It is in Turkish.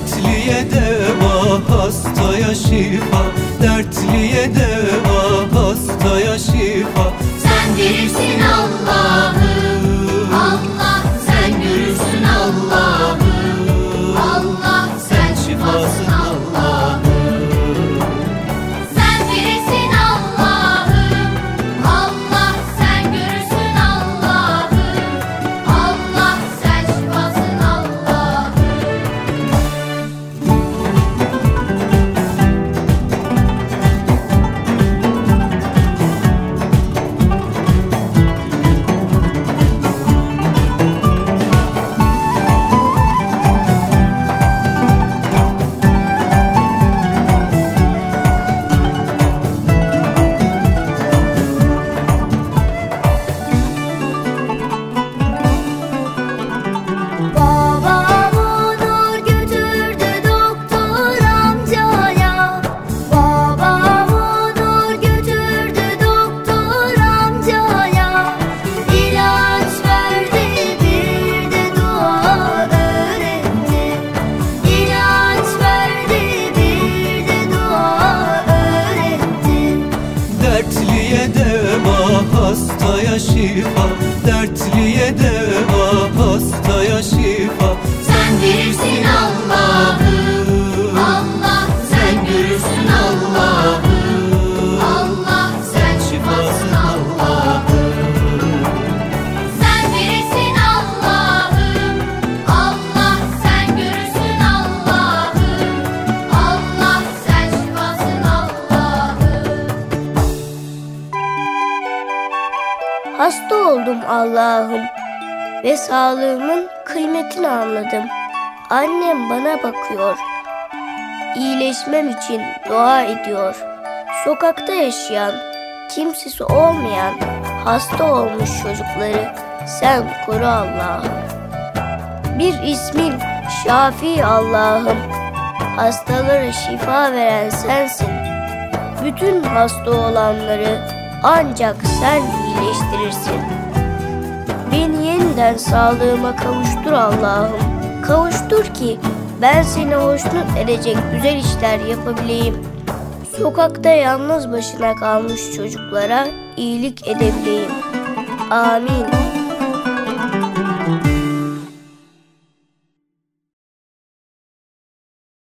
Dertliye deva hastaya şifa. Dertliye deva hastaya şifa. Sen verirsin Allah'ım hastaya şifa Dertliye deva Hasta oldum Allah'ım ve sağlığımın kıymetini anladım. Annem bana bakıyor. İyileşmem için dua ediyor. Sokakta yaşayan, kimsesi olmayan, hasta olmuş çocukları sen koru Allah'ım. Bir ismin Şafi Allah'ım. Hastalara şifa veren sensin. Bütün hasta olanları ancak sen iyileştirirsin. Beni yeniden sağlığıma kavuştur Allah'ım. Kavuştur ki ben seni hoşnut edecek güzel işler yapabileyim. Sokakta yalnız başına kalmış çocuklara iyilik edebileyim. Amin.